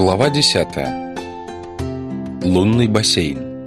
Глава 10. Лунный бассейн.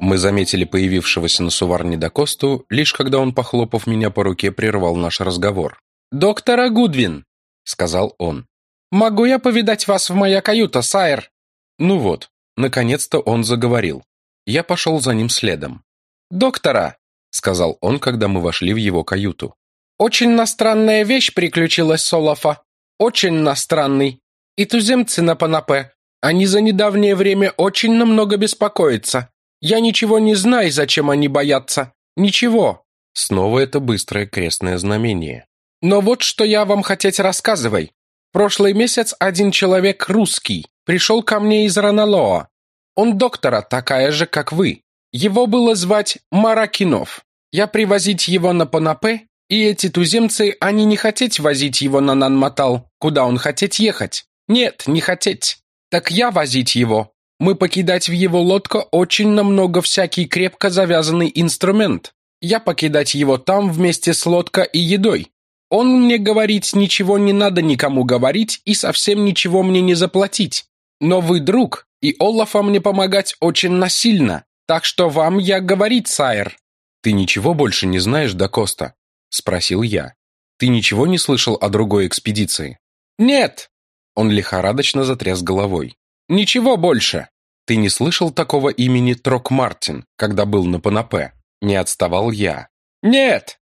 Мы заметили появившегося на Суварне Дакосту, лишь когда он, похлопав меня по руке, прервал наш разговор. «Доктора Гудвин», — сказал он. «Могу я повидать вас в моя каюта, сайр?» Ну вот, наконец-то он заговорил. Я пошел за ним следом. «Доктора», — сказал он, когда мы вошли в его каюту. Очень настранная вещь приключилась с Олафа. Очень настранный. И туземцы на Панапе. Они за недавнее время очень намного беспокоятся. Я ничего не знаю, зачем они боятся. Ничего. Снова это быстрое крестное знамение. Но вот что я вам хотеть рассказывай. Прошлый месяц один человек русский пришел ко мне из Раналоа. Он доктора, такая же, как вы. Его было звать Маракинов. Я привозить его на Панапе и эти туземцы, они не хотеть возить его на Нанматал, куда он хотеть ехать. Нет, не хотеть. Так я возить его. Мы покидать в его лодку очень намного всякий крепко завязанный инструмент. Я покидать его там вместе с лодкой и едой. Он мне говорить ничего не надо никому говорить и совсем ничего мне не заплатить. Но вы друг, и Олафа мне помогать очень насильно. Так что вам я говорить, сайр. Ты ничего больше не знаешь, Дакоста? — спросил я. «Ты ничего не слышал о другой экспедиции?» «Нет!» Он лихорадочно затряс головой. «Ничего больше!» «Ты не слышал такого имени Трок Мартин, когда был на Панапе?» Не отставал я. «Нет!»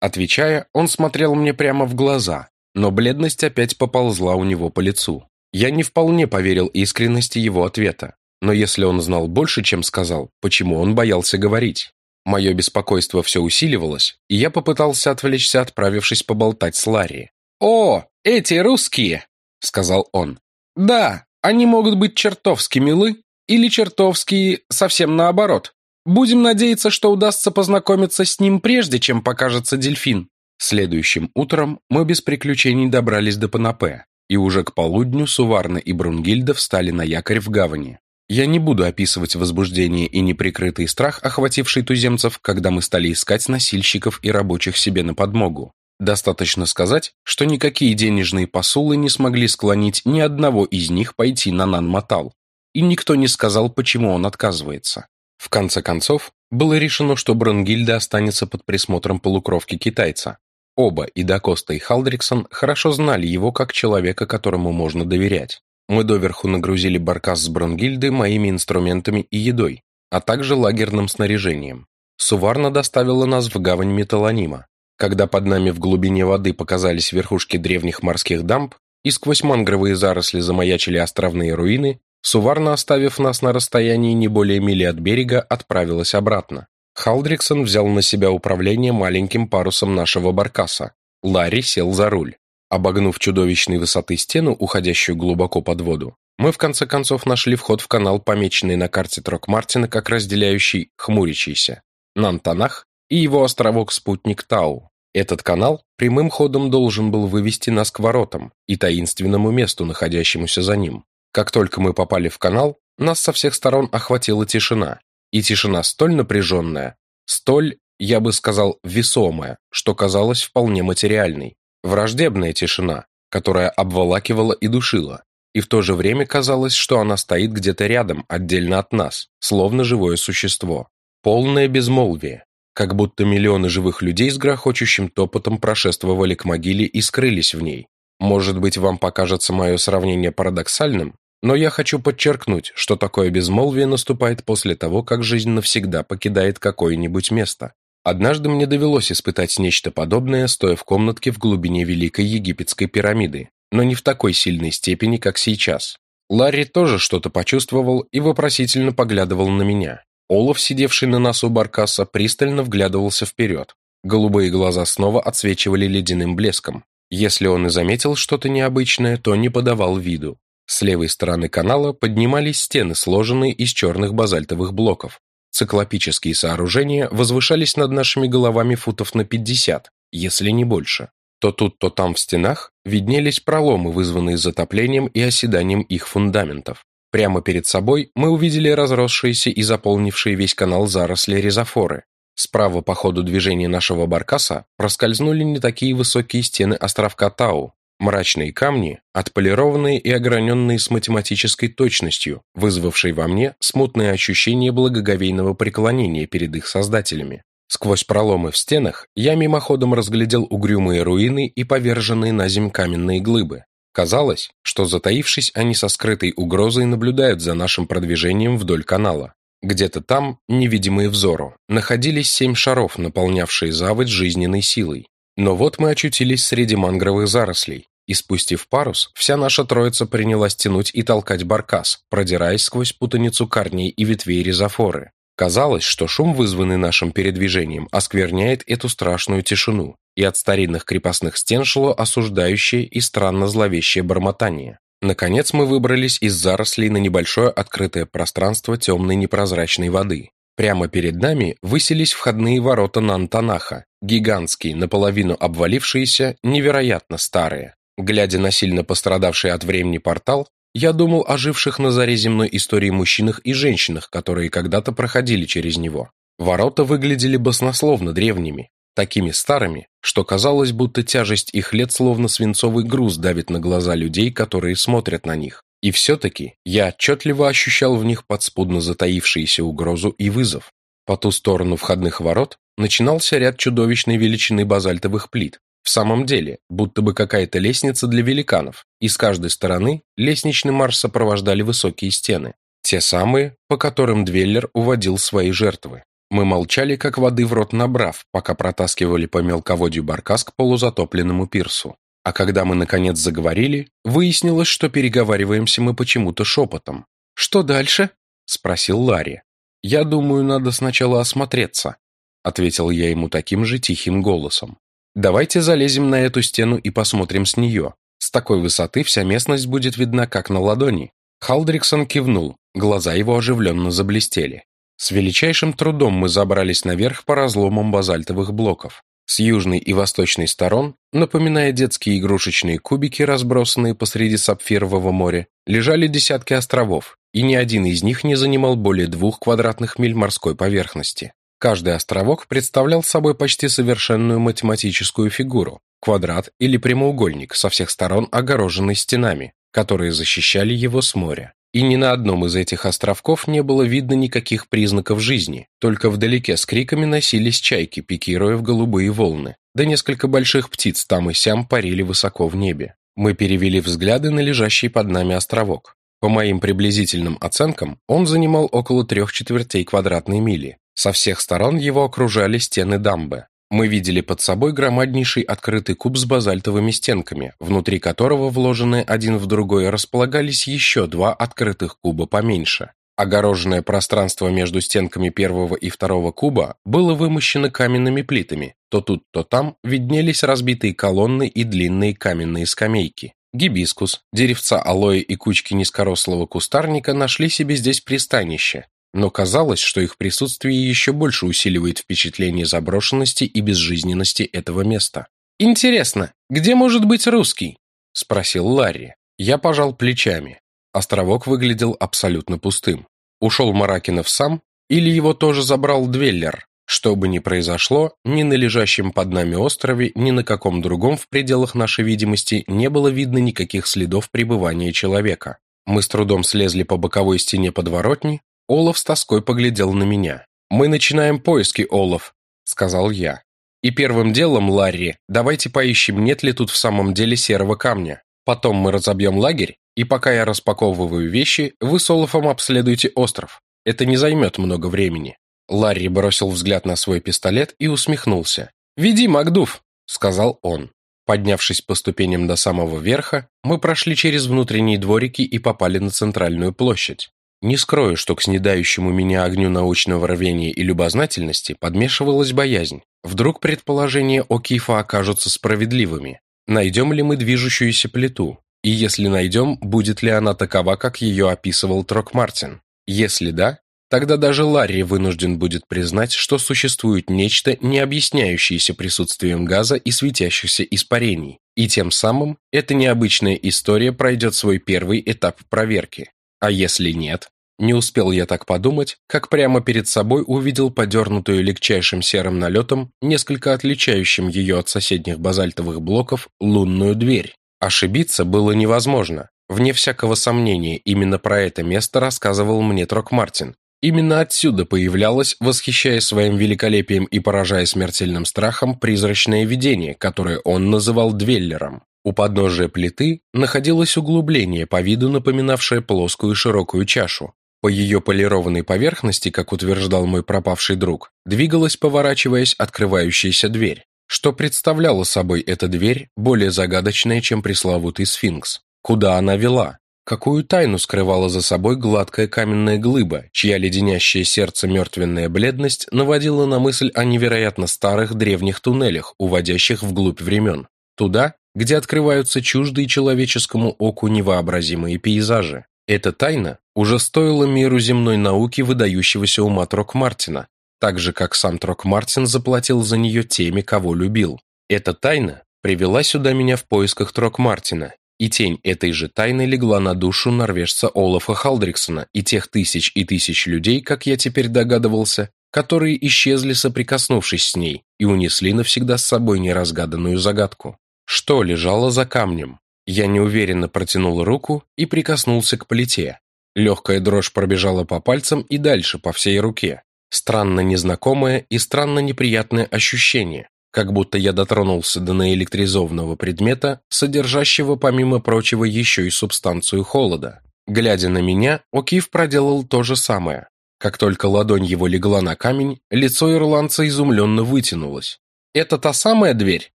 Отвечая, он смотрел мне прямо в глаза, но бледность опять поползла у него по лицу. Я не вполне поверил искренности его ответа, но если он знал больше, чем сказал, почему он боялся говорить? Мое беспокойство все усиливалось, и я попытался отвлечься, отправившись поболтать с Ларри. «О, эти русские!» — сказал он. «Да, они могут быть чертовски милы, или чертовски совсем наоборот. Будем надеяться, что удастся познакомиться с ним прежде, чем покажется дельфин». Следующим утром мы без приключений добрались до Панапе, и уже к полудню Суварна и Брунгильда встали на якорь в гавани. Я не буду описывать возбуждение и неприкрытый страх, охвативший туземцев, когда мы стали искать носильщиков и рабочих себе на подмогу. Достаточно сказать, что никакие денежные посулы не смогли склонить ни одного из них пойти на Нанматал, и никто не сказал, почему он отказывается. В конце концов, было решено, что Бронгильда останется под присмотром полукровки китайца. Оба, и Дакоста, и Халдриксон, хорошо знали его как человека, которому можно доверять. Мы доверху нагрузили баркас с Бронгильды моими инструментами и едой, а также лагерным снаряжением. Суварна доставила нас в гавань Металонима. Когда под нами в глубине воды показались верхушки древних морских дамб и сквозь мангровые заросли замаячили островные руины, Суварна, оставив нас на расстоянии не более мили от берега, отправилась обратно. Халдриксон взял на себя управление маленьким парусом нашего баркаса. Ларри сел за руль. Обогнув чудовищной высоты стену, уходящую глубоко под воду, мы в конце концов нашли вход в канал, помеченный на карте Трок-Мартина как разделяющий хмурящийся, Нантанах и его островок-спутник Тау. Этот канал прямым ходом должен был вывести нас к воротам и таинственному месту, находящемуся за ним. Как только мы попали в канал, нас со всех сторон охватила тишина. И тишина столь напряженная, столь, я бы сказал, весомая, что казалось вполне материальной. Враждебная тишина, которая обволакивала и душила, и в то же время казалось, что она стоит где-то рядом, отдельно от нас, словно живое существо. Полное безмолвие, как будто миллионы живых людей с грохочущим топотом прошествовали к могиле и скрылись в ней. Может быть, вам покажется мое сравнение парадоксальным, но я хочу подчеркнуть, что такое безмолвие наступает после того, как жизнь навсегда покидает какое-нибудь место. Однажды мне довелось испытать нечто подобное, стоя в комнатке в глубине Великой Египетской пирамиды, но не в такой сильной степени, как сейчас. Ларри тоже что-то почувствовал и вопросительно поглядывал на меня. Олаф, сидевший на носу баркаса, пристально вглядывался вперед. Голубые глаза снова отсвечивали ледяным блеском. Если он и заметил что-то необычное, то не подавал виду. С левой стороны канала поднимались стены, сложенные из черных базальтовых блоков. Циклопические сооружения возвышались над нашими головами футов на 50, если не больше. То тут, то там в стенах виднелись проломы, вызванные затоплением и оседанием их фундаментов. Прямо перед собой мы увидели разросшиеся и заполнившие весь канал заросли резофоры. Справа по ходу движения нашего баркаса проскользнули не такие высокие стены островка Тау, Мрачные камни, отполированные и ограненные с математической точностью, вызвавшей во мне смутное ощущение благоговейного преклонения перед их создателями. Сквозь проломы в стенах я мимоходом разглядел угрюмые руины и поверженные на земь каменные глыбы. Казалось, что затаившись, они со скрытой угрозой наблюдают за нашим продвижением вдоль канала. Где-то там, невидимые взору, находились семь шаров, наполнявшие заводь жизненной силой. Но вот мы очутились среди мангровых зарослей, и спустив парус, вся наша троица принялась тянуть и толкать баркас, продираясь сквозь путаницу корней и ветвей ризофоры. Казалось, что шум, вызванный нашим передвижением, оскверняет эту страшную тишину, и от старинных крепостных стен шло осуждающее и странно зловещее бормотание. Наконец мы выбрались из зарослей на небольшое открытое пространство темной непрозрачной воды. Прямо перед нами высились входные ворота Нантанаха, гигантские, наполовину обвалившиеся, невероятно старые. Глядя на сильно пострадавший от времени портал, я думал о живших на заре земной истории мужчинах и женщинах, которые когда-то проходили через него. Ворота выглядели баснословно древними, такими старыми, что казалось, будто тяжесть их лет словно свинцовый груз давит на глаза людей, которые смотрят на них. И все-таки я отчетливо ощущал в них подспудно затаившиеся угрозу и вызов. По ту сторону входных ворот начинался ряд чудовищной величины базальтовых плит, в самом деле, будто бы какая-то лестница для великанов, и с каждой стороны лестничный марш сопровождали высокие стены, те самые, по которым Двеллер уводил свои жертвы. Мы молчали, как воды в рот набрав, пока протаскивали по мелководью баркас к полузатопленному пирсу. А когда мы, наконец, заговорили, выяснилось, что переговариваемся мы почему-то шепотом. «Что дальше?» – спросил Ларри. «Я думаю, надо сначала осмотреться», – ответил я ему таким же тихим голосом. Давайте залезем на эту стену и посмотрим с нее. С такой высоты вся местность будет видна как на ладони. Халдриксон кивнул, глаза его оживленно заблестели. С величайшим трудом мы забрались наверх по разломам базальтовых блоков. С южной и восточной сторон, напоминая детские игрушечные кубики, разбросанные посреди сапфирового моря, лежали десятки островов, и ни один из них не занимал более двух квадратных миль морской поверхности. Каждый островок представлял собой почти совершенную математическую фигуру, квадрат или прямоугольник со всех сторон огороженный стенами, которые защищали его с моря. И ни на одном из этих островков не было видно никаких признаков жизни, только вдалеке с криками носились чайки, пикируя в голубые волны, да несколько больших птиц там и сям парили высоко в небе. Мы перевели взгляды на лежащий под нами островок. По моим приблизительным оценкам, он занимал около трех четвертей квадратной мили, со всех сторон его окружали стены дамбы. Мы видели под собой громаднейший открытый куб с базальтовыми стенками, внутри которого, вложенные один в другой, располагались еще два открытых куба поменьше. Огороженное пространство между стенками первого и второго куба было вымощено каменными плитами. То тут, то там виднелись разбитые колонны и длинные каменные скамейки. Гибискус, деревца алоэ и кучки низкорослого кустарника нашли себе здесь пристанище, но казалось, что их присутствие еще больше усиливает впечатление заброшенности и безжизненности этого места. «Интересно, где может быть русский?» – спросил Ларри. Я пожал плечами. Островок выглядел абсолютно пустым. Ушел Маракинов сам или его тоже забрал Двеллер? Что бы ни произошло, ни на лежащем под нами острове, ни на каком другом в пределах нашей видимости не было видно никаких следов пребывания человека. Мы с трудом слезли по боковой стене подворотни, Олаф с тоской поглядел на меня. «Мы начинаем поиски, Олаф», — сказал я. «И первым делом, Ларри, давайте поищем, нет ли тут в самом деле серого камня. Потом мы разобьем лагерь, и пока я распаковываю вещи, вы с Олафом обследуйте остров. Это не займет много времени». Ларри бросил взгляд на свой пистолет и усмехнулся. «Веди, Макдув», — сказал он. Поднявшись по ступеням до самого верха, мы прошли через внутренние дворики и попали на центральную площадь. Не скрою, что к снедающему меня огню научного рвения и любознательности подмешивалась боязнь. Вдруг предположения о Кифа окажутся справедливыми. Найдем ли мы движущуюся плиту? И если найдем, будет ли она такова, как ее описывал Трок Мартин? Если да, тогда даже Ларри вынужден будет признать, что существует нечто, не объясняющееся присутствием газа и светящихся испарений. И тем самым эта необычная история пройдет свой первый этап проверки. А если нет? Не успел я так подумать, как прямо перед собой увидел подернутую легчайшим серым налетом, несколько отличающим ее от соседних базальтовых блоков, лунную дверь. Ошибиться было невозможно. Вне всякого сомнения, именно про это место рассказывал мне Трок Мартин. Именно отсюда появлялось, восхищая своим великолепием и поражая смертельным страхом, призрачное видение, которое он называл Двеллером. У подножия плиты находилось углубление, по виду напоминавшее плоскую широкую чашу. По ее полированной поверхности, как утверждал мой пропавший друг, двигалась, поворачиваясь, открывающаяся дверь. Что представляла собой эта дверь, более загадочная, чем пресловутый сфинкс? Куда она вела? Какую тайну скрывала за собой гладкая каменная глыба, чья леденящее сердце мертвенная бледность наводила на мысль о невероятно старых древних туннелях, уводящих вглубь времен? Туда, где открываются чуждые человеческому оку невообразимые пейзажи. Эта тайна уже стоила миру земной науки выдающегося ума Трок Мартина, так же, как сам Трок Мартин заплатил за нее теми, кого любил. Эта тайна привела сюда меня в поисках Трок Мартина, и тень этой же тайны легла на душу норвежца Олафа Халдриксона и тех тысяч и тысяч людей, как я теперь догадывался, которые исчезли, соприкоснувшись с ней, и унесли навсегда с собой неразгаданную загадку. Что лежало за камнем? Я неуверенно протянул руку и прикоснулся к плите. Легкая дрожь пробежала по пальцам и дальше, по всей руке. Странно незнакомое и странно неприятное ощущение, как будто я дотронулся до наэлектризованного предмета, содержащего, помимо прочего, еще и субстанцию холода. Глядя на меня, Окиф проделал то же самое. Как только ладонь его легла на камень, лицо ирландца изумленно вытянулось. «Это та самая дверь?» –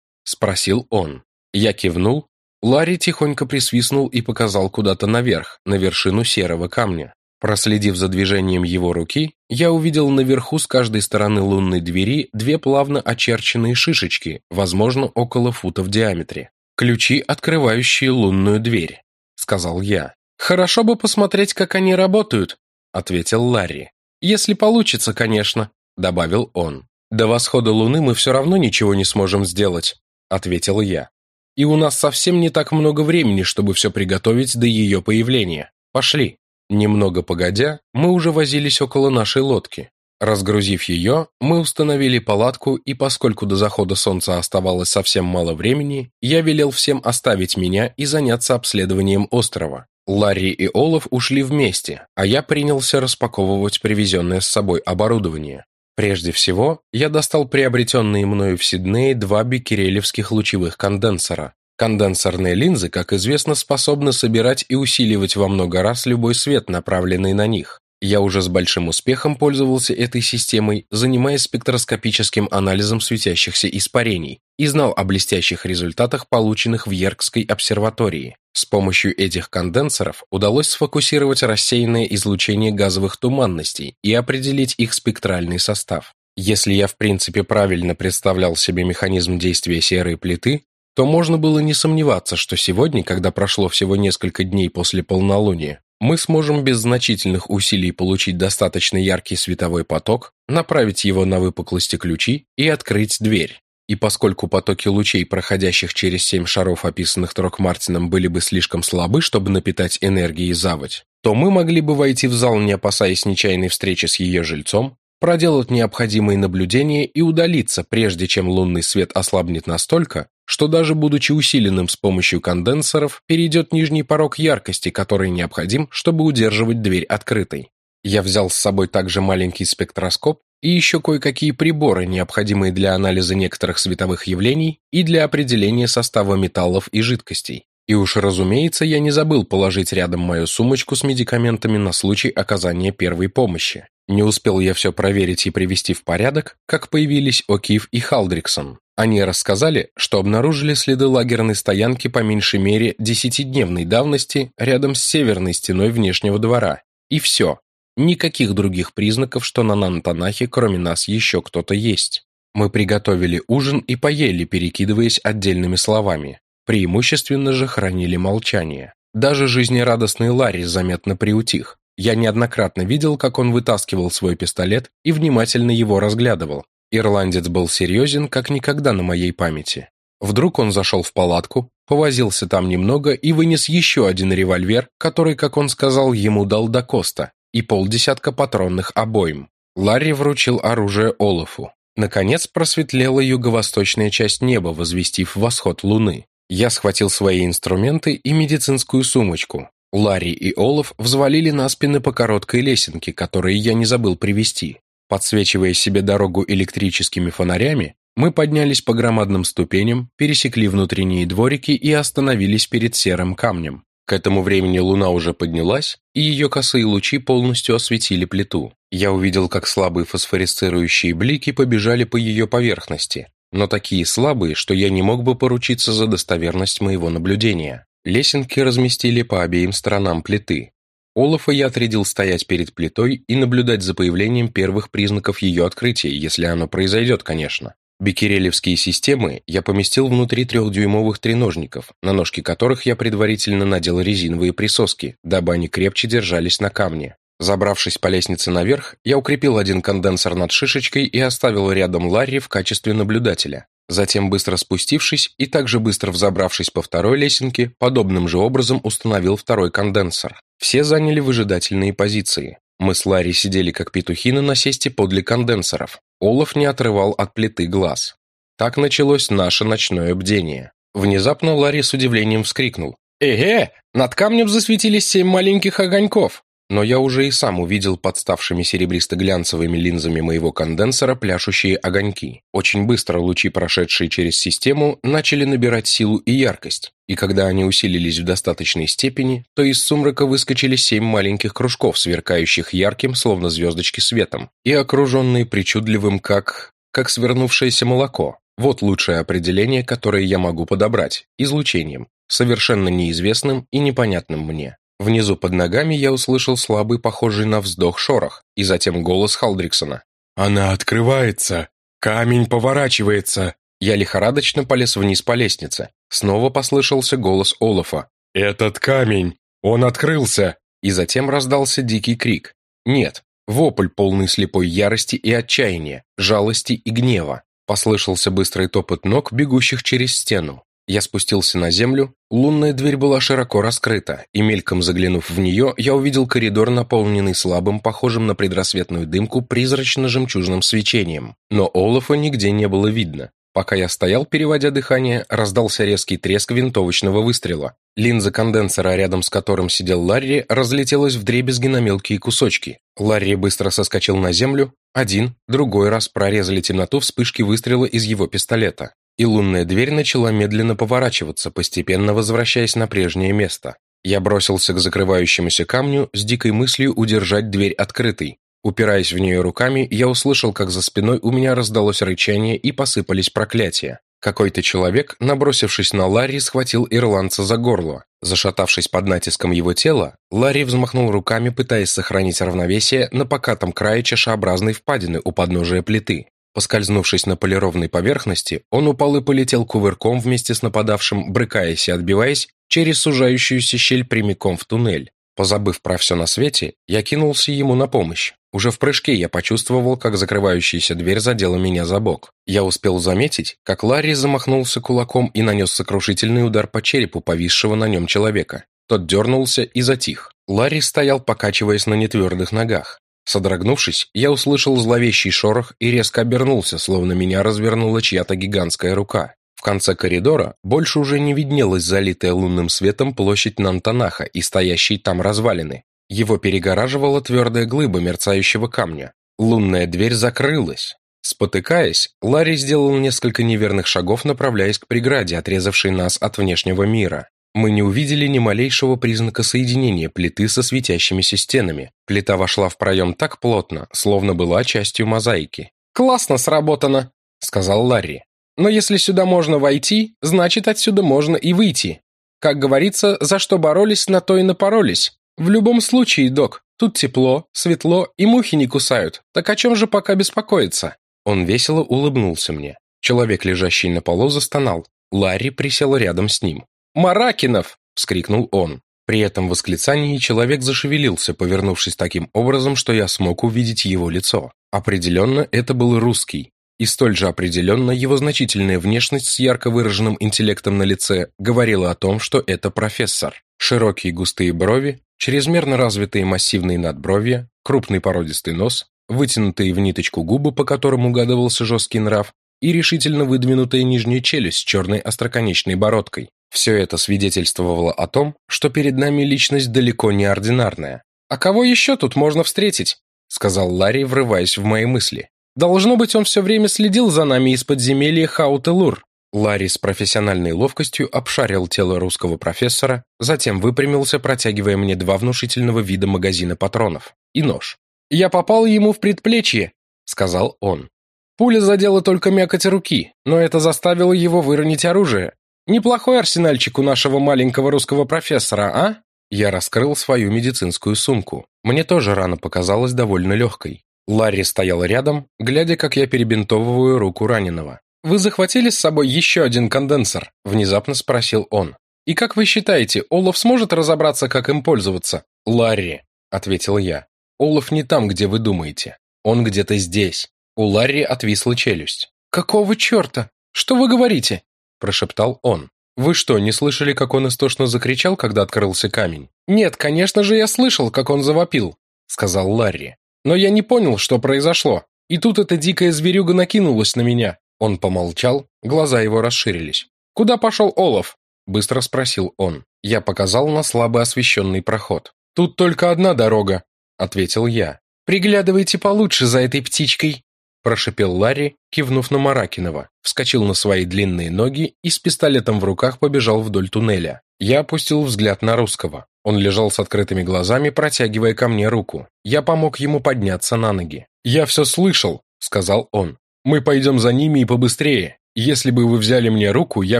спросил он. Я кивнул. Ларри тихонько присвистнул и показал куда-то наверх, на вершину серого камня. Проследив за движением его руки, я увидел наверху с каждой стороны лунной двери две плавно очерченные шишечки, возможно, около фута в диаметре. «Ключи, открывающие лунную дверь», — сказал я. «Хорошо бы посмотреть, как они работают», — ответил Ларри. «Если получится, конечно», — добавил он. «До восхода луны мы все равно ничего не сможем сделать», — ответил я. «И у нас совсем не так много времени, чтобы все приготовить до ее появления. Пошли». Немного погодя, мы уже возились около нашей лодки. Разгрузив ее, мы установили палатку, и поскольку до захода солнца оставалось совсем мало времени, я велел всем оставить меня и заняться обследованием острова. Ларри и Олаф ушли вместе, а я принялся распаковывать привезенное с собой оборудование. Прежде всего, я достал приобретенные мною в Сиднее два бикерелевских лучевых конденсора. Конденсорные линзы, как известно, способны собирать и усиливать во много раз любой свет, направленный на них. Я уже с большим успехом пользовался этой системой, занимаясь спектроскопическим анализом светящихся испарений и знал о блестящих результатах, полученных в Йеркской обсерватории. С помощью этих конденсоров удалось сфокусировать рассеянное излучение газовых туманностей и определить их спектральный состав. Если я в принципе правильно представлял себе механизм действия серой плиты, то можно было не сомневаться, что сегодня, когда прошло всего несколько дней после полнолуния, мы сможем без значительных усилий получить достаточно яркий световой поток, направить его на выпуклости ключи и открыть дверь. И поскольку потоки лучей, проходящих через семь шаров, описанных Трок-Мартином, были бы слишком слабы, чтобы напитать энергией заводь, то мы могли бы войти в зал, не опасаясь нечаянной встречи с ее жильцом, проделать необходимые наблюдения и удалиться, прежде чем лунный свет ослабнет настолько, что даже будучи усиленным с помощью конденсоров, перейдет нижний порог яркости, который необходим, чтобы удерживать дверь открытой. Я взял с собой также маленький спектроскоп и еще кое-какие приборы, необходимые для анализа некоторых световых явлений и для определения состава металлов и жидкостей. И уж, разумеется, я не забыл положить рядом мою сумочку с медикаментами на случай оказания первой помощи. Не успел я все проверить и привести в порядок, как появились О'Кив и Халдриксон. Они рассказали, что обнаружили следы лагерной стоянки по меньшей мере десятидневной давности рядом с северной стеной внешнего двора. И все. Никаких других признаков, что на Нантанахе кроме нас еще кто-то есть. Мы приготовили ужин и поели, перекидываясь отдельными словами. Преимущественно же хранили молчание. Даже жизнерадостный Ларри заметно приутих. Я неоднократно видел, как он вытаскивал свой пистолет и внимательно его разглядывал, Ирландец был серьезен, как никогда на моей памяти. Вдруг он зашел в палатку, повозился там немного и вынес еще один револьвер, который, как он сказал, ему дал до Коста, и полдесятка патронных обоим. Ларри вручил оружие Олафу. Наконец просветлела юго-восточная часть неба, возвестив восход луны. Я схватил свои инструменты и медицинскую сумочку. Ларри и Олаф взвалили на спины по короткой лесенке, которые я не забыл привезти. Подсвечивая себе дорогу электрическими фонарями, мы поднялись по громадным ступеням, пересекли внутренние дворики и остановились перед серым камнем. К этому времени луна уже поднялась, и ее косые лучи полностью осветили плиту. Я увидел, как слабые фосфоресцирующие блики побежали по ее поверхности, но такие слабые, что я не мог бы поручиться за достоверность моего наблюдения. Лесенки разместили по обеим сторонам плиты. Олафа я отрядил стоять перед плитой и наблюдать за появлением первых признаков ее открытия, если оно произойдет, конечно. Беккерелевские системы я поместил внутри трехдюймовых треножников, на ножки которых я предварительно надел резиновые присоски, дабы они крепче держались на камне. Забравшись по лестнице наверх, я укрепил один конденсор над шишечкой и оставил рядом Ларри в качестве наблюдателя. Затем, быстро спустившись и также быстро взобравшись по второй лесенке, подобным же образом установил второй конденсор. Все заняли выжидательные позиции. Мы с Ларри сидели как петухи на насесте подле конденсоров. Олаф не отрывал от плиты глаз. Так началось наше ночное бдение. Внезапно Ларри с удивлением вскрикнул. «Эге! Над камнем засветились семь маленьких огоньков!» Но я уже и сам увидел подставшими серебристо-глянцевыми линзами моего конденсора пляшущие огоньки. Очень быстро лучи, прошедшие через систему, начали набирать силу и яркость, и когда они усилились в достаточной степени, то из сумрака выскочили семь маленьких кружков, сверкающих ярким, словно звездочки светом, и окруженные причудливым, как... как свернувшееся молоко. Вот лучшее определение, которое я могу подобрать, излучением, совершенно неизвестным и непонятным мне. Внизу под ногами я услышал слабый, похожий на вздох шорох, и затем голос Халдриксона. «Она открывается! Камень поворачивается!» Я лихорадочно полез вниз по лестнице. Снова послышался голос Олафа. «Этот камень! Он открылся!» И затем раздался дикий крик. Нет, вопль, полный слепой ярости и отчаяния, жалости и гнева. Послышался быстрый топот ног, бегущих через стену. Я спустился на землю, лунная дверь была широко раскрыта, и мельком заглянув в нее, я увидел коридор, наполненный слабым, похожим на предрассветную дымку, призрачно-жемчужным свечением. Но Олафа нигде не было видно. Пока я стоял, переводя дыхание, раздался резкий треск винтовочного выстрела. Линза конденсора, рядом с которым сидел Ларри, разлетелась в дребезги на мелкие кусочки. Ларри быстро соскочил на землю. Один, другой раз прорезали темноту вспышки выстрела из его пистолета и лунная дверь начала медленно поворачиваться, постепенно возвращаясь на прежнее место. Я бросился к закрывающемуся камню с дикой мыслью удержать дверь открытой. Упираясь в нее руками, я услышал, как за спиной у меня раздалось рычание и посыпались проклятия. Какой-то человек, набросившись на Ларри, схватил ирландца за горло. Зашатавшись под натиском его тела, Ларри взмахнул руками, пытаясь сохранить равновесие на покатом крае чашеобразной впадины у подножия плиты. Поскользнувшись на полированной поверхности, он упал и полетел кувырком вместе с нападавшим, брыкаясь и отбиваясь через сужающуюся щель прямиком в туннель. Позабыв про все на свете, я кинулся ему на помощь. Уже в прыжке я почувствовал, как закрывающаяся дверь задела меня за бок. Я успел заметить, как Ларри замахнулся кулаком и нанес сокрушительный удар по черепу повисшего на нем человека. Тот дернулся и затих. Ларри стоял, покачиваясь на нетвердых ногах. Содрогнувшись, я услышал зловещий шорох и резко обернулся, словно меня развернула чья-то гигантская рука. В конце коридора больше уже не виднелась залитая лунным светом площадь Нантанаха и стоящие там развалины. Его перегораживала твердая глыба мерцающего камня. Лунная дверь закрылась. Спотыкаясь, Ларри сделал несколько неверных шагов, направляясь к преграде, отрезавшей нас от внешнего мира. Мы не увидели ни малейшего признака соединения плиты со светящимися стенами. Плита вошла в проем так плотно, словно была частью мозаики. «Классно сработано», — сказал Ларри. «Но если сюда можно войти, значит, отсюда можно и выйти. Как говорится, за что боролись, на то и напоролись. В любом случае, док, тут тепло, светло и мухи не кусают. Так о чем же пока беспокоиться?» Он весело улыбнулся мне. Человек, лежащий на полу, застонал. Ларри присел рядом с ним. «Маракинов!» – вскрикнул он. При этом восклицании человек зашевелился, повернувшись таким образом, что я смог увидеть его лицо. Определенно, это был русский. И столь же определенно его значительная внешность с ярко выраженным интеллектом на лице говорила о том, что это профессор. Широкие густые брови, чрезмерно развитые массивные надбровья, крупный породистый нос, вытянутые в ниточку губы, по которым угадывался жесткий нрав, и решительно выдвинутая нижняя челюсть с черной остроконечной бородкой. Все это свидетельствовало о том, что перед нами личность далеко не ординарная. «А кого еще тут можно встретить?» — сказал Ларри, врываясь в мои мысли. «Должно быть, он все время следил за нами из подземелья Хаутелур». Ларри с профессиональной ловкостью обшарил тело русского профессора, затем выпрямился, протягивая мне два внушительного вида магазина патронов и нож. «Я попал ему в предплечье», — сказал он. Пуля задела только мякоть руки, но это заставило его выронить оружие. Неплохой арсенальчик у нашего маленького русского профессора, а? Я раскрыл свою медицинскую сумку. Мне тоже рана показалась довольно легкой. Ларри стоял рядом, глядя, как я перебинтовываю руку раненого. «Вы захватили с собой еще один конденсор?» – внезапно спросил он. «И как вы считаете, Олаф сможет разобраться, как им пользоваться?» «Ларри», – ответил я. «Олаф не там, где вы думаете. Он где-то здесь». У Ларри отвисла челюсть. «Какого черта? Что вы говорите?» – прошептал он. «Вы что, не слышали, как он истошно закричал, когда открылся камень?» «Нет, конечно же, я слышал, как он завопил», — сказал Ларри. «Но я не понял, что произошло. И тут эта дикая зверюга накинулась на меня». Он помолчал, глаза его расширились. «Куда пошел Олаф?» — быстро спросил он. Я показал на слабо освещенный проход. «Тут только одна дорога», — ответил я. «Приглядывайте получше за этой птичкой», прошипел Ларри, кивнув на Маракинова, вскочил на свои длинные ноги и с пистолетом в руках побежал вдоль туннеля. Я опустил взгляд на русского. Он лежал с открытыми глазами, протягивая ко мне руку. Я помог ему подняться на ноги. «Я все слышал», — сказал он. «Мы пойдем за ними и побыстрее. Если бы вы взяли мне руку, я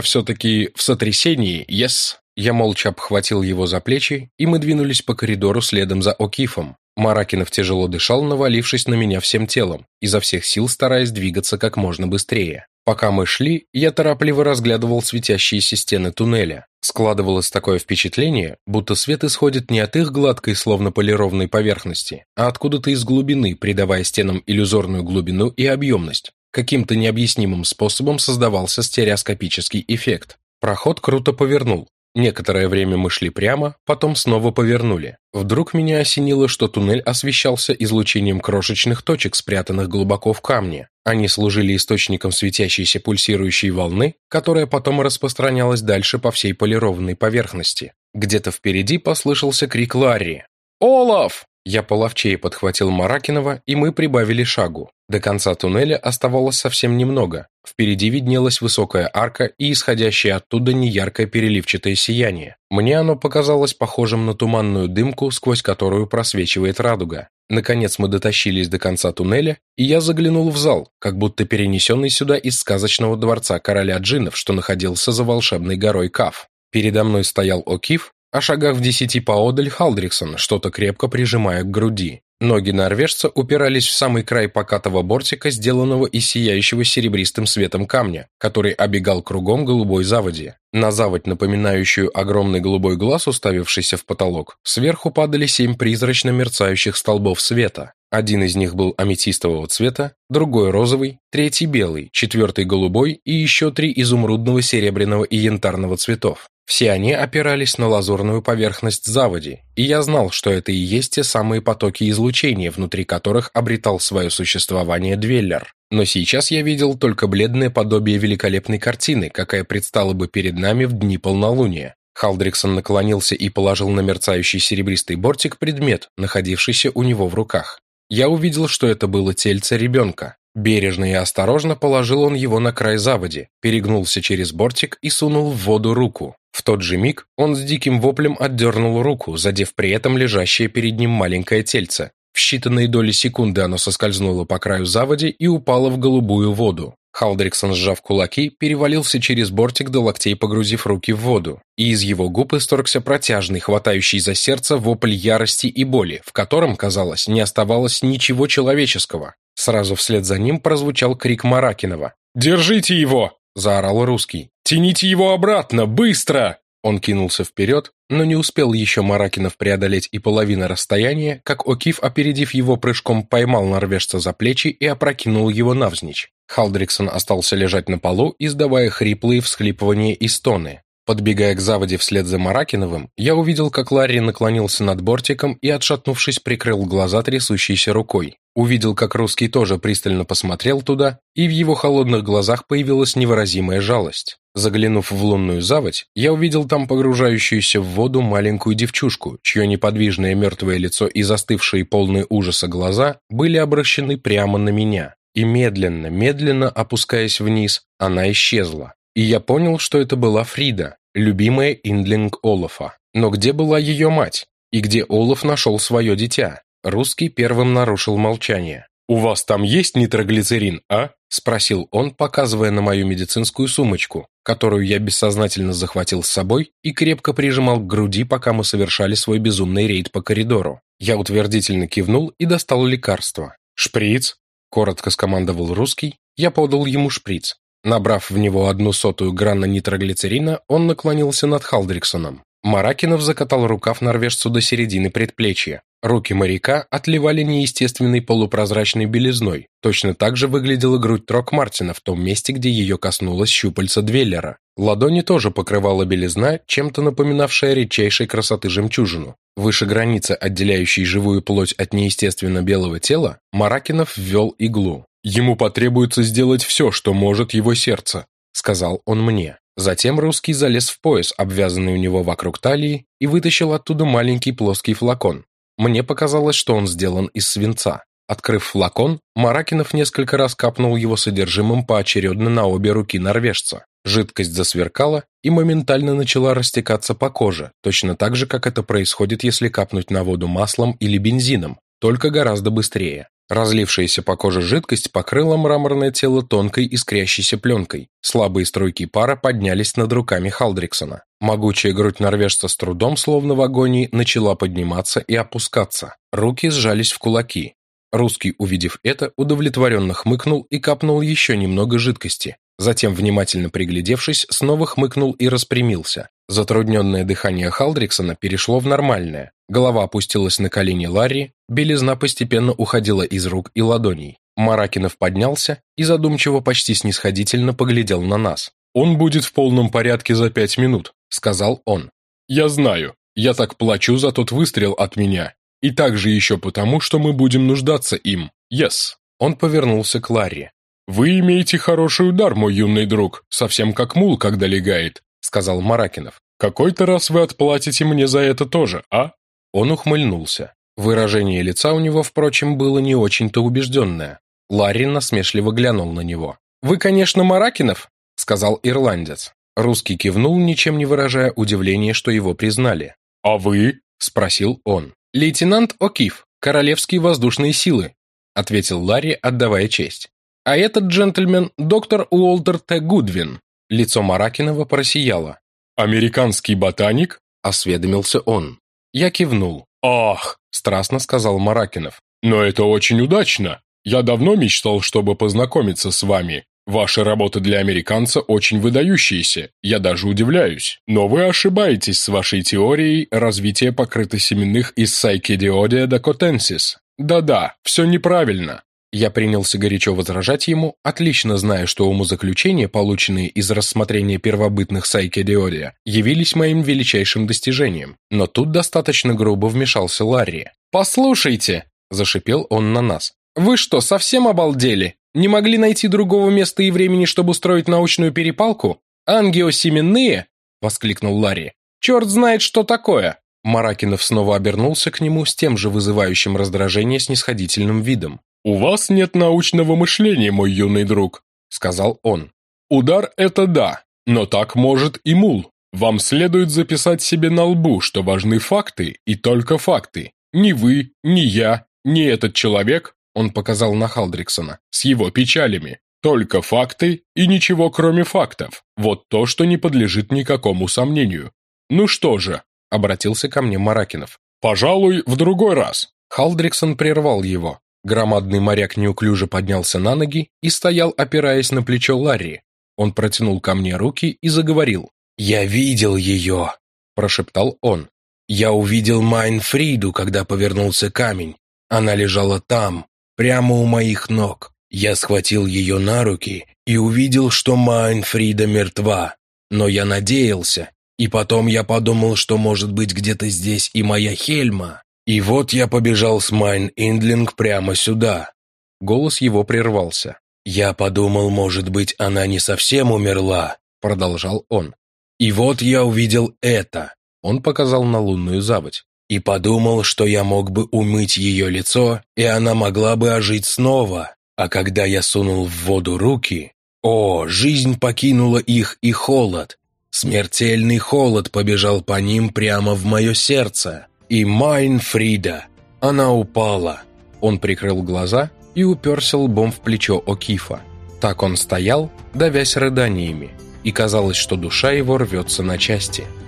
все-таки в сотрясении, yes». Я молча обхватил его за плечи, и мы двинулись по коридору следом за Окифом. Маракинов тяжело дышал, навалившись на меня всем телом, изо всех сил стараясь двигаться как можно быстрее. Пока мы шли, я торопливо разглядывал светящиеся стены туннеля. Складывалось такое впечатление, будто свет исходит не от их гладкой, словно полированной поверхности, а откуда-то из глубины, придавая стенам иллюзорную глубину и объемность. Каким-то необъяснимым способом создавался стереоскопический эффект. Проход круто повернул, Некоторое время мы шли прямо, потом снова повернули. Вдруг меня осенило, что туннель освещался излучением крошечных точек, спрятанных глубоко в камне. Они служили источником светящейся пульсирующей волны, которая потом распространялась дальше по всей полированной поверхности. Где-то впереди послышался крик Ларри. «Олаф!» Я половчее подхватил Маракинова, и мы прибавили шагу. До конца туннеля оставалось совсем немного. Впереди виднелась высокая арка и исходящее оттуда неяркое переливчатое сияние. Мне оно показалось похожим на туманную дымку, сквозь которую просвечивает радуга. Наконец мы дотащились до конца туннеля, и я заглянул в зал, как будто перенесенный сюда из сказочного дворца короля джиннов, что находился за волшебной горой Каф. Передо мной стоял Окиф, а шагах в десяти поодаль Халдриксон, что-то крепко прижимая к груди. Ноги норвежца упирались в самый край покатого бортика, сделанного из сияющего серебристым светом камня, который обегал кругом голубой заводи. На заводь, напоминающую огромный голубой глаз, уставившийся в потолок, сверху падали семь призрачно мерцающих столбов света. Один из них был аметистового цвета, другой розовый, третий белый, четвертый голубой и еще три изумрудного, серебряного и янтарного цветов. Все они опирались на лазурную поверхность заводи, и я знал, что это и есть те самые потоки излучения, внутри которых обретал свое существование Двеллер. Но сейчас я видел только бледное подобие великолепной картины, какая предстала бы перед нами в дни полнолуния. Халдриксон наклонился и положил на мерцающий серебристый бортик предмет, находившийся у него в руках. Я увидел, что это было тельце ребенка. Бережно и осторожно положил он его на край заводи, перегнулся через бортик и сунул в воду руку. В тот же миг он с диким воплем отдернул руку, задев при этом лежащее перед ним маленькое тельце. В считанные доли секунды оно соскользнуло по краю заводи и упало в голубую воду. Халдриксон, сжав кулаки, перевалился через бортик до локтей, погрузив руки в воду. И из его губ исторгся протяжный, хватающий за сердце вопль ярости и боли, в котором, казалось, не оставалось ничего человеческого. Сразу вслед за ним прозвучал крик Маракинова. «Держите его!» – заорал русский. «Тяните его обратно! Быстро!» Он кинулся вперед, но не успел еще Маракинов преодолеть и половину расстояния, как Окиф, опередив его прыжком, поймал норвежца за плечи и опрокинул его навзничь. Халдриксон остался лежать на полу, издавая хриплые всхлипывания и стоны. Подбегая к заводе вслед за Маракиновым, я увидел, как Ларри наклонился над бортиком и, отшатнувшись, прикрыл глаза трясущейся рукой. Увидел, как русский тоже пристально посмотрел туда, и в его холодных глазах появилась невыразимая жалость. Заглянув в лунную заводь, я увидел там погружающуюся в воду маленькую девчушку, чье неподвижное мертвое лицо и застывшие полные ужаса глаза были обращены прямо на меня. И медленно, медленно опускаясь вниз, она исчезла. И я понял, что это была Фрида, любимая Индлинг Олафа. Но где была ее мать? И где Олаф нашел свое дитя? Русский первым нарушил молчание. «У вас там есть нитроглицерин, а?» – спросил он, показывая на мою медицинскую сумочку, которую я бессознательно захватил с собой и крепко прижимал к груди, пока мы совершали свой безумный рейд по коридору. Я утвердительно кивнул и достал лекарство. «Шприц?» – коротко скомандовал русский. Я подал ему шприц. Набрав в него одну сотую грана нитроглицерина, он наклонился над Халдриксоном. Маракинов закатал рукав норвежцу до середины предплечья. Руки моряка отливали неестественной полупрозрачной белизной. Точно так же выглядела грудь Трок Мартина в том месте, где ее коснулась щупальца Двеллера. Ладони тоже покрывала белизна, чем-то напоминавшая редчайшей красоты жемчужину. Выше границы, отделяющей живую плоть от неестественно белого тела, Маракинов ввел иглу. «Ему потребуется сделать все, что может его сердце», — сказал он мне. Затем русский залез в пояс, обвязанный у него вокруг талии, и вытащил оттуда маленький плоский флакон. Мне показалось, что он сделан из свинца. Открыв флакон, Маракинов несколько раз капнул его содержимым поочередно на обе руки норвежца. Жидкость засверкала и моментально начала растекаться по коже, точно так же, как это происходит, если капнуть на воду маслом или бензином, только гораздо быстрее. Разлившаяся по коже жидкость покрыла мраморное тело тонкой искрящейся пленкой. Слабые струйки пара поднялись над руками Халдриксона. Могучая грудь норвежца с трудом, словно в агонии, начала подниматься и опускаться. Руки сжались в кулаки. Русский, увидев это, удовлетворенно хмыкнул и капнул еще немного жидкости. Затем, внимательно приглядевшись, снова хмыкнул и распрямился. Затрудненное дыхание Халдриксона перешло в нормальное. Голова опустилась на колени Ларри, белизна постепенно уходила из рук и ладоней. Маракинов поднялся и задумчиво, почти снисходительно поглядел на нас. «Он будет в полном порядке за пять минут», — сказал он. «Я знаю. Я так плачу за тот выстрел от меня. И также еще потому, что мы будем нуждаться им. Yes». Он повернулся к Ларри. «Вы имеете хороший удар, мой юный друг, совсем как мул, когда легает», — сказал Маракинов. «Какой-то раз вы отплатите мне за это тоже, а?» Он ухмыльнулся. Выражение лица у него, впрочем, было не очень-то убежденное. Ларри насмешливо глянул на него. «Вы, конечно, Маракинов?» — сказал ирландец. Русский кивнул, ничем не выражая удивления, что его признали. «А вы?» — спросил он. «Лейтенант О'Кив, Королевские воздушные силы», — ответил Ларри, отдавая честь. «А этот джентльмен — доктор Уолтер Т. Гудвин». Лицо Маракинова просияло. «Американский ботаник?» — осведомился он. Я кивнул. «Ах!» – страстно сказал Маракинов. «Но это очень удачно. Я давно мечтал, чтобы познакомиться с вами. Ваша работа для американца очень выдающаяся, я даже удивляюсь. Но вы ошибаетесь с вашей теорией развития покрытосеменных из Сайкедиодия дакотенсис. Да-да, все неправильно. Я принялся горячо возражать ему, отлично зная, что умозаключения, полученные из рассмотрения первобытных сайкедиодия, явились моим величайшим достижением. Но тут достаточно грубо вмешался Ларри. «Послушайте!» – зашипел он на нас. «Вы что, совсем обалдели? Не могли найти другого места и времени, чтобы устроить научную перепалку? Ангиосеменные?» – воскликнул Ларри. «Черт знает, что такое!» Маракинов снова обернулся к нему с тем же вызывающим раздражение снисходительным видом. «У вас нет научного мышления, мой юный друг», — сказал он. «Удар — это да, но так может и мул. Вам следует записать себе на лбу, что важны факты и только факты. Ни вы, ни я, ни этот человек, он показал на Халдриксона, с его печалями. Только факты и ничего кроме фактов. Вот то, что не подлежит никакому сомнению. Ну что же, обратился ко мне Маракинов. Пожалуй, в другой раз. Халдриксон прервал его. Громадный моряк неуклюже поднялся на ноги и стоял, опираясь на плечо Ларри. Он протянул ко мне руки и заговорил. «Я видел ее!» – прошептал он. «Я увидел Майнфриду, когда повернулся камень. Она лежала там, прямо у моих ног. Я схватил ее на руки и увидел, что Майнфрида мертва. Но я надеялся, и потом я подумал, что может быть где-то здесь и моя Хельма. И вот я побежал с mein Liebling прямо сюда. Голос его прервался. Я подумал, может быть, она не совсем умерла, продолжал он. «И вот я увидел это!» Он показал на лунную заводь. «И подумал, что я мог бы умыть ее лицо, и она могла бы ожить снова. А когда я сунул в воду руки, о, жизнь покинула их и холод. Смертельный холод побежал по ним прямо в мое сердце. И Майн Фрида, она упала». Он прикрыл глаза и уперся лбом в плечо Окифа. Так он стоял, давясь рыданиями, и казалось, что душа его рвется на части –